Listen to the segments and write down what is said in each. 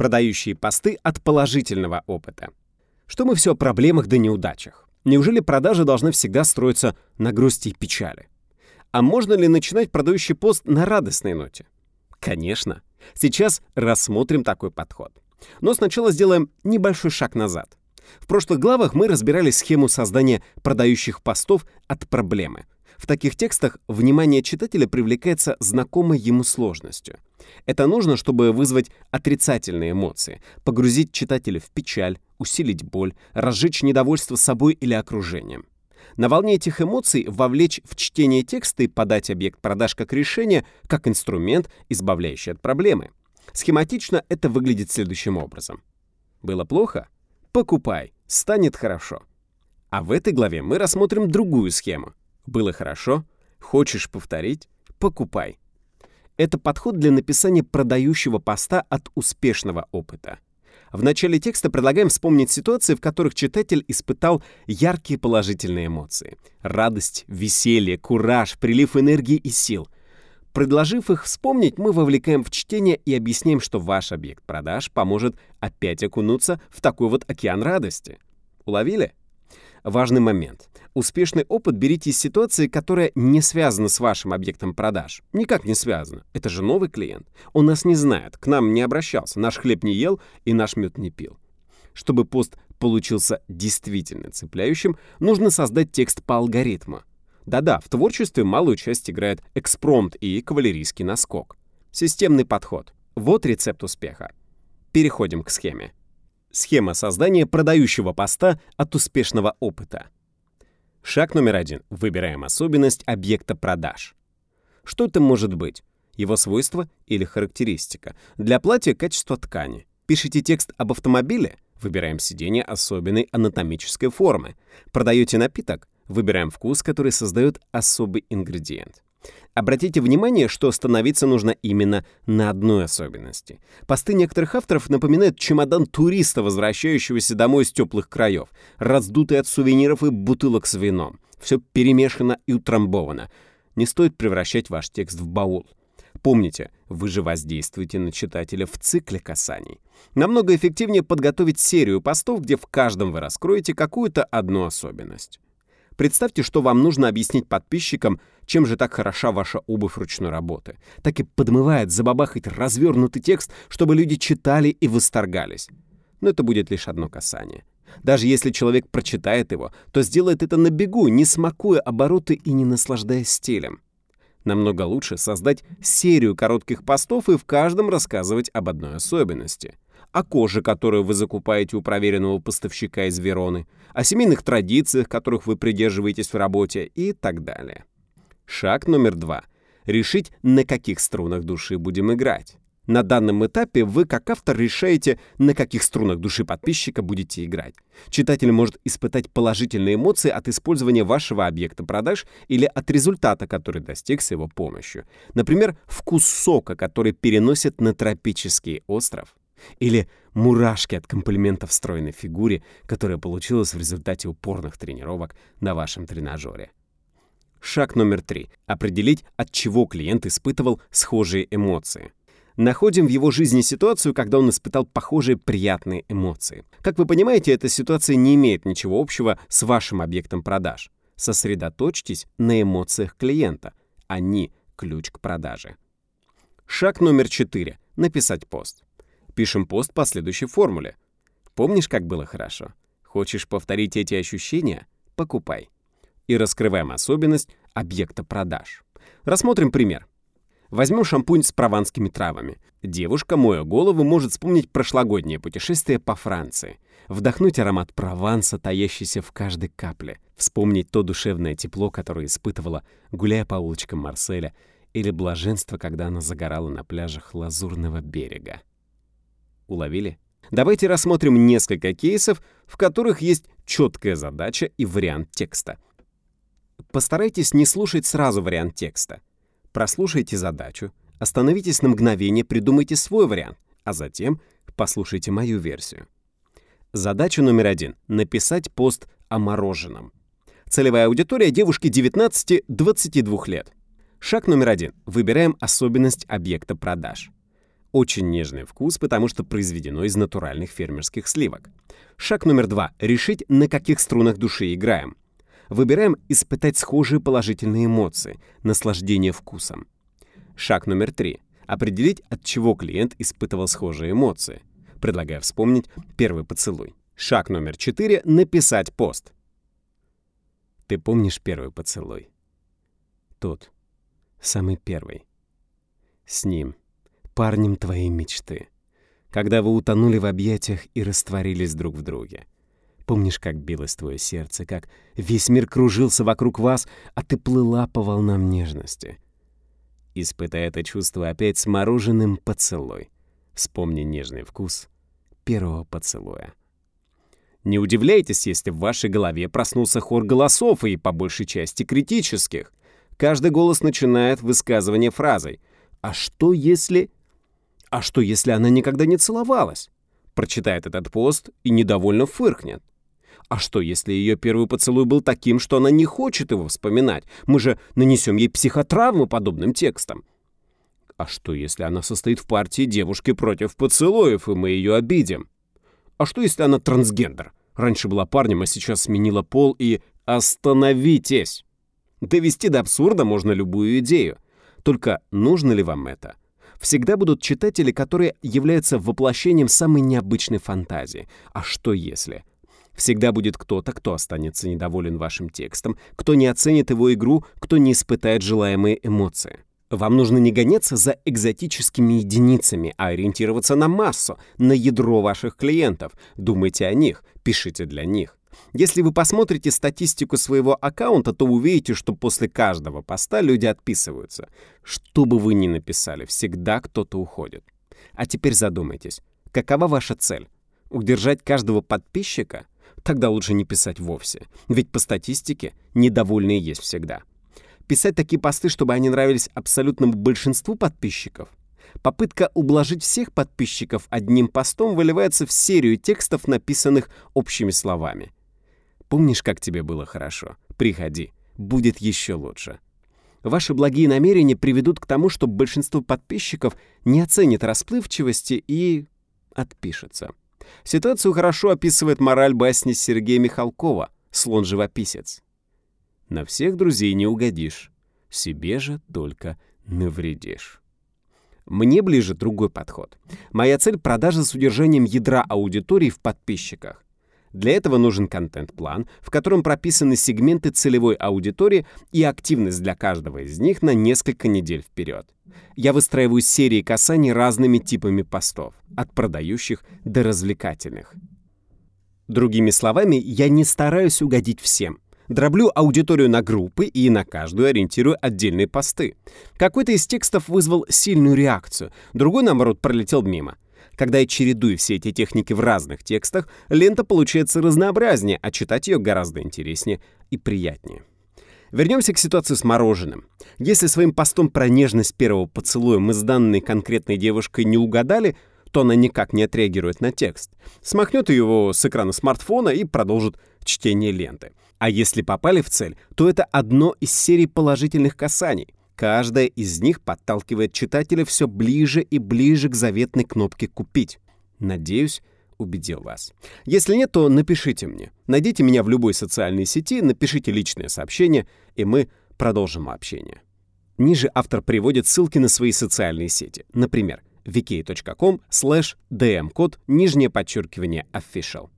Продающие посты от положительного опыта. Что мы все о проблемах да неудачах? Неужели продажи должны всегда строиться на грусти и печали? А можно ли начинать продающий пост на радостной ноте? Конечно. Сейчас рассмотрим такой подход. Но сначала сделаем небольшой шаг назад. В прошлых главах мы разбирали схему создания продающих постов от проблемы. В таких текстах внимание читателя привлекается знакомой ему сложностью. Это нужно, чтобы вызвать отрицательные эмоции, погрузить читателя в печаль, усилить боль, разжечь недовольство собой или окружением. На волне этих эмоций вовлечь в чтение текста и подать объект продаж как решение, как инструмент, избавляющий от проблемы. Схематично это выглядит следующим образом. Было плохо? Покупай, станет хорошо. А в этой главе мы рассмотрим другую схему. Было хорошо? Хочешь повторить? Покупай. Это подход для написания продающего поста от успешного опыта. В начале текста предлагаем вспомнить ситуации, в которых читатель испытал яркие положительные эмоции. Радость, веселье, кураж, прилив энергии и сил. Предложив их вспомнить, мы вовлекаем в чтение и объясняем, что ваш объект продаж поможет опять окунуться в такой вот океан радости. Уловили? Важный момент. Успешный опыт берите из ситуации, которая не связана с вашим объектом продаж. Никак не связана. Это же новый клиент. Он нас не знает, к нам не обращался, наш хлеб не ел и наш мед не пил. Чтобы пост получился действительно цепляющим, нужно создать текст по алгоритму. Да-да, в творчестве малую часть играет экспромт и кавалерийский наскок. Системный подход. Вот рецепт успеха. Переходим к схеме. Схема создания продающего поста от успешного опыта. Шаг номер один. Выбираем особенность объекта продаж. Что это может быть? Его свойство или характеристика? Для платья качество ткани. Пишите текст об автомобиле? Выбираем сиденье особенной анатомической формы. Продаете напиток? Выбираем вкус, который создает особый ингредиент. Обратите внимание, что становиться нужно именно на одной особенности. Посты некоторых авторов напоминают чемодан туриста, возвращающегося домой из теплых краев, раздутый от сувениров и бутылок с вином. Все перемешано и утрамбовано. Не стоит превращать ваш текст в баул. Помните, вы же воздействуете на читателя в цикле касаний. Намного эффективнее подготовить серию постов, где в каждом вы раскроете какую-то одну особенность. Представьте, что вам нужно объяснить подписчикам, чем же так хороша ваша обувь ручной работы. Так и подмывает забабахать развернутый текст, чтобы люди читали и восторгались. Но это будет лишь одно касание. Даже если человек прочитает его, то сделает это на бегу, не смакуя обороты и не наслаждаясь стилем. Намного лучше создать серию коротких постов и в каждом рассказывать об одной особенности — о коже, которую вы закупаете у проверенного поставщика из Вероны, о семейных традициях, которых вы придерживаетесь в работе и так далее. Шаг номер два. Решить, на каких струнах души будем играть. На данном этапе вы, как автор, решаете, на каких струнах души подписчика будете играть. Читатель может испытать положительные эмоции от использования вашего объекта продаж или от результата, который достиг с его помощью. Например, вкус сока, который переносит на тропический остров. Или мурашки от комплиментов стройной фигуре, которая получилась в результате упорных тренировок на вашем тренажере. Шаг номер три. Определить, от чего клиент испытывал схожие эмоции. Находим в его жизни ситуацию, когда он испытал похожие приятные эмоции. Как вы понимаете, эта ситуация не имеет ничего общего с вашим объектом продаж. Сосредоточьтесь на эмоциях клиента. Они – ключ к продаже. Шаг номер четыре. Написать пост. Пишем пост по следующей формуле. Помнишь, как было хорошо? Хочешь повторить эти ощущения? Покупай. И раскрываем особенность объекта продаж. Рассмотрим пример. Возьмем шампунь с прованскими травами. Девушка, моя голову, может вспомнить прошлогоднее путешествие по Франции. Вдохнуть аромат Прованса, таящийся в каждой капле. Вспомнить то душевное тепло, которое испытывала, гуляя по улочкам Марселя, или блаженство, когда она загорала на пляжах Лазурного берега. Уловили? Давайте рассмотрим несколько кейсов, в которых есть четкая задача и вариант текста. Постарайтесь не слушать сразу вариант текста. Прослушайте задачу, остановитесь на мгновение, придумайте свой вариант, а затем послушайте мою версию. Задача номер один — написать пост о мороженом. Целевая аудитория — девушки 19-22 лет. Шаг номер один. Выбираем особенность объекта продаж. Очень нежный вкус, потому что произведено из натуральных фермерских сливок. Шаг номер два. Решить, на каких струнах души играем. Выбираем испытать схожие положительные эмоции, наслаждение вкусом. Шаг номер три. Определить, от чего клиент испытывал схожие эмоции. Предлагаю вспомнить первый поцелуй. Шаг номер четыре — написать пост. Ты помнишь первый поцелуй? Тот, самый первый. С ним, парнем твоей мечты. Когда вы утонули в объятиях и растворились друг в друге. Помнишь, как билось твое сердце, как весь мир кружился вокруг вас, а ты плыла по волнам нежности. Испытай это чувство опять с мороженым поцелуй. Вспомни нежный вкус первого поцелуя. Не удивляйтесь, если в вашей голове проснулся хор голосов и, по большей части, критических. Каждый голос начинает высказывание фразой «А что если...» «А что если она никогда не целовалась?» Прочитает этот пост и недовольно фыркнет. А что, если ее первый поцелуй был таким, что она не хочет его вспоминать? Мы же нанесем ей психотравму подобным текстом. А что, если она состоит в партии девушки против поцелуев, и мы ее обидим? А что, если она трансгендер? Раньше была парнем, а сейчас сменила пол и... Остановитесь! Довести до абсурда можно любую идею. Только нужно ли вам это? Всегда будут читатели, которые являются воплощением самой необычной фантазии. А что если? Всегда будет кто-то, кто останется недоволен вашим текстом, кто не оценит его игру, кто не испытает желаемые эмоции. Вам нужно не гоняться за экзотическими единицами, а ориентироваться на массу, на ядро ваших клиентов. Думайте о них, пишите для них. Если вы посмотрите статистику своего аккаунта, то увидите, что после каждого поста люди отписываются. Что бы вы ни написали, всегда кто-то уходит. А теперь задумайтесь, какова ваша цель? Удержать каждого подписчика? Тогда лучше не писать вовсе. Ведь по статистике недовольные есть всегда писать такие посты, чтобы они нравились абсолютному большинству подписчиков. Попытка ублажить всех подписчиков одним постом выливается в серию текстов, написанных общими словами. «Помнишь, как тебе было хорошо? Приходи, будет еще лучше». Ваши благие намерения приведут к тому, что большинство подписчиков не оценит расплывчивости и отпишется. Ситуацию хорошо описывает мораль басни Сергея Михалкова «Слон-живописец». На всех друзей не угодишь, себе же только навредишь. Мне ближе другой подход. Моя цель — продажа с удержанием ядра аудитории в подписчиках. Для этого нужен контент-план, в котором прописаны сегменты целевой аудитории и активность для каждого из них на несколько недель вперед. Я выстраиваю серии касаний разными типами постов, от продающих до развлекательных. Другими словами, я не стараюсь угодить всем — Дроблю аудиторию на группы и на каждую ориентирую отдельные посты. Какой-то из текстов вызвал сильную реакцию, другой, наоборот, пролетел мимо. Когда я чередую все эти техники в разных текстах, лента получается разнообразнее, а читать ее гораздо интереснее и приятнее. Вернемся к ситуации с мороженым. Если своим постом про нежность первого поцелуя мы с данной конкретной девушкой не угадали, то она никак не отреагирует на текст. Смахнет его с экрана смартфона и продолжит чтение ленты. А если попали в цель, то это одно из серий положительных касаний. Каждая из них подталкивает читателя все ближе и ближе к заветной кнопке «Купить». Надеюсь, убедил вас. Если нет, то напишите мне. Найдите меня в любой социальной сети, напишите личное сообщение, и мы продолжим общение. Ниже автор приводит ссылки на свои социальные сети. Например, wiki.com slash dmcode нижнее подчеркивание official.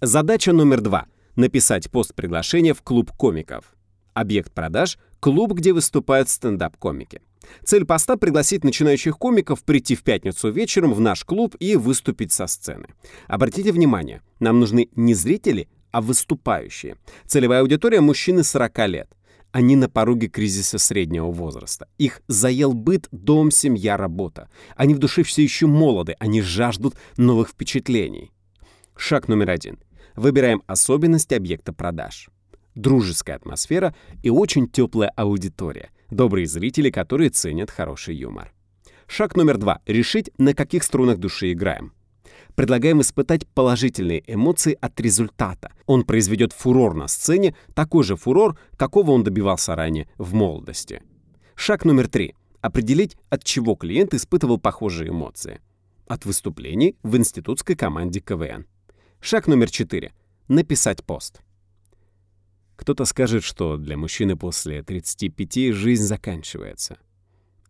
Задача номер два — написать пост приглашения в клуб комиков. Объект продаж — клуб, где выступают стендап-комики. Цель поста — пригласить начинающих комиков прийти в пятницу вечером в наш клуб и выступить со сцены. Обратите внимание, нам нужны не зрители, а выступающие. Целевая аудитория — мужчины 40 лет. Они на пороге кризиса среднего возраста. Их заел быт, дом, семья, работа. Они в душе все еще молоды, они жаждут новых впечатлений. Шаг номер один — Выбираем особенности объекта продаж. Дружеская атмосфера и очень теплая аудитория. Добрые зрители, которые ценят хороший юмор. Шаг номер два. Решить, на каких струнах души играем. Предлагаем испытать положительные эмоции от результата. Он произведет фурор на сцене, такой же фурор, какого он добивался ранее в молодости. Шаг номер три. Определить, от чего клиент испытывал похожие эмоции. От выступлений в институтской команде КВН. Шаг номер четыре. Написать пост. Кто-то скажет, что для мужчины после 35 жизнь заканчивается.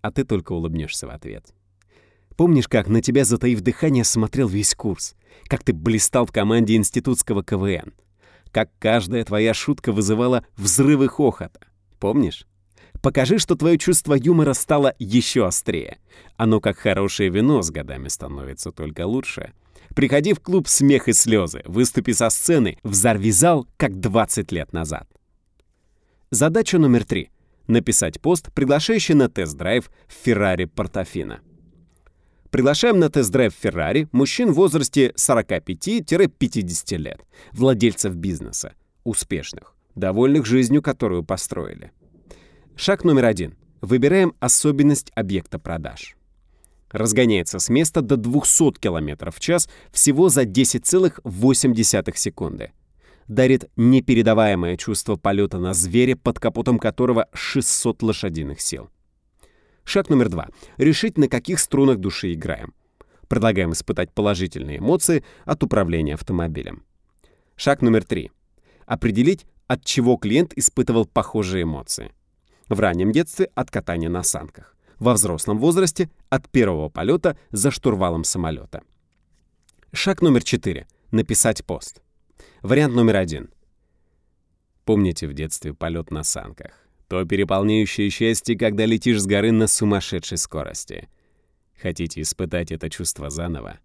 А ты только улыбнешься в ответ. Помнишь, как на тебя, затаив дыхание, смотрел весь курс? Как ты блистал в команде институтского КВН? Как каждая твоя шутка вызывала взрывы хохота? Помнишь? Покажи, что твое чувство юмора стало еще острее. Оно, как хорошее вино, с годами становится только лучше. Приходи в клуб «Смех и слезы», выступи со сцены, взорви зал, как 20 лет назад. Задача номер три — написать пост, приглашающий на тест-драйв в Феррари Портофино. Приглашаем на тест-драйв Феррари мужчин в возрасте 45-50 лет, владельцев бизнеса, успешных, довольных жизнью, которую построили. Шаг номер один. Выбираем особенность объекта продаж. Разгоняется с места до 200 км в час всего за 10,8 секунды. Дарит непередаваемое чувство полета на звере, под капотом которого 600 лошадиных сил. Шаг номер два. Решить, на каких струнах души играем. Предлагаем испытать положительные эмоции от управления автомобилем. Шаг номер три. Определить, от чего клиент испытывал похожие эмоции. В раннем детстве от катания на санках. Во взрослом возрасте от первого полета за штурвалом самолета. Шаг номер четыре. Написать пост. Вариант номер один. Помните в детстве полет на санках? То переполняющее счастье, когда летишь с горы на сумасшедшей скорости. Хотите испытать это чувство заново?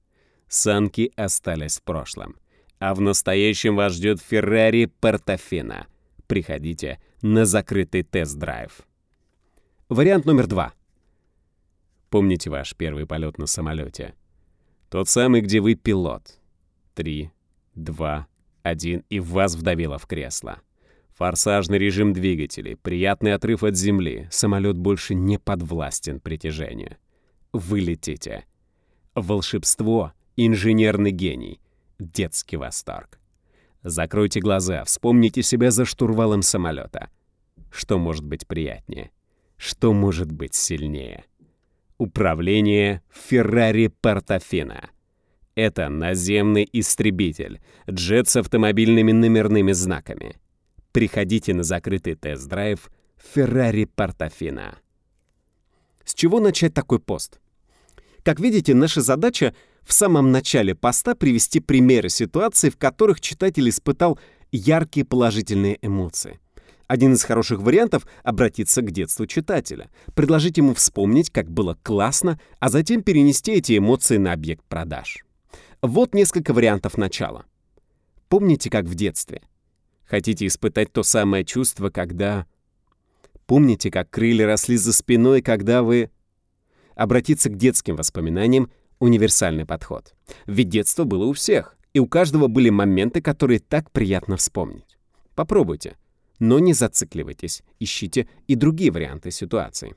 Санки остались в прошлом. А в настоящем вас ждет Феррари Портофино. Приходите на закрытый тест-драйв. Вариант номер два. Помните ваш первый полет на самолете? Тот самый, где вы пилот. Три, два, один, и вас вдавило в кресло. Форсажный режим двигателей, приятный отрыв от земли, самолет больше не подвластен притяжению. Вы летите. Волшебство, инженерный гений, детский восторг. Закройте глаза, вспомните себя за штурвалом самолета. Что может быть приятнее? Что может быть сильнее? Управление Феррари Портофино. Это наземный истребитель, джет с автомобильными номерными знаками. Приходите на закрытый тест-драйв Феррари Портофино. С чего начать такой пост? Как видите, наша задача в самом начале поста привести примеры ситуаций, в которых читатель испытал яркие положительные эмоции. Один из хороших вариантов — обратиться к детству читателя, предложить ему вспомнить, как было классно, а затем перенести эти эмоции на объект продаж. Вот несколько вариантов начала. Помните, как в детстве? Хотите испытать то самое чувство, когда... Помните, как крылья росли за спиной, когда вы... Обратиться к детским воспоминаниям универсальный подход. Ведь детство было у всех, и у каждого были моменты, которые так приятно вспомнить. Попробуйте, но не зацикливайтесь, ищите и другие варианты ситуации.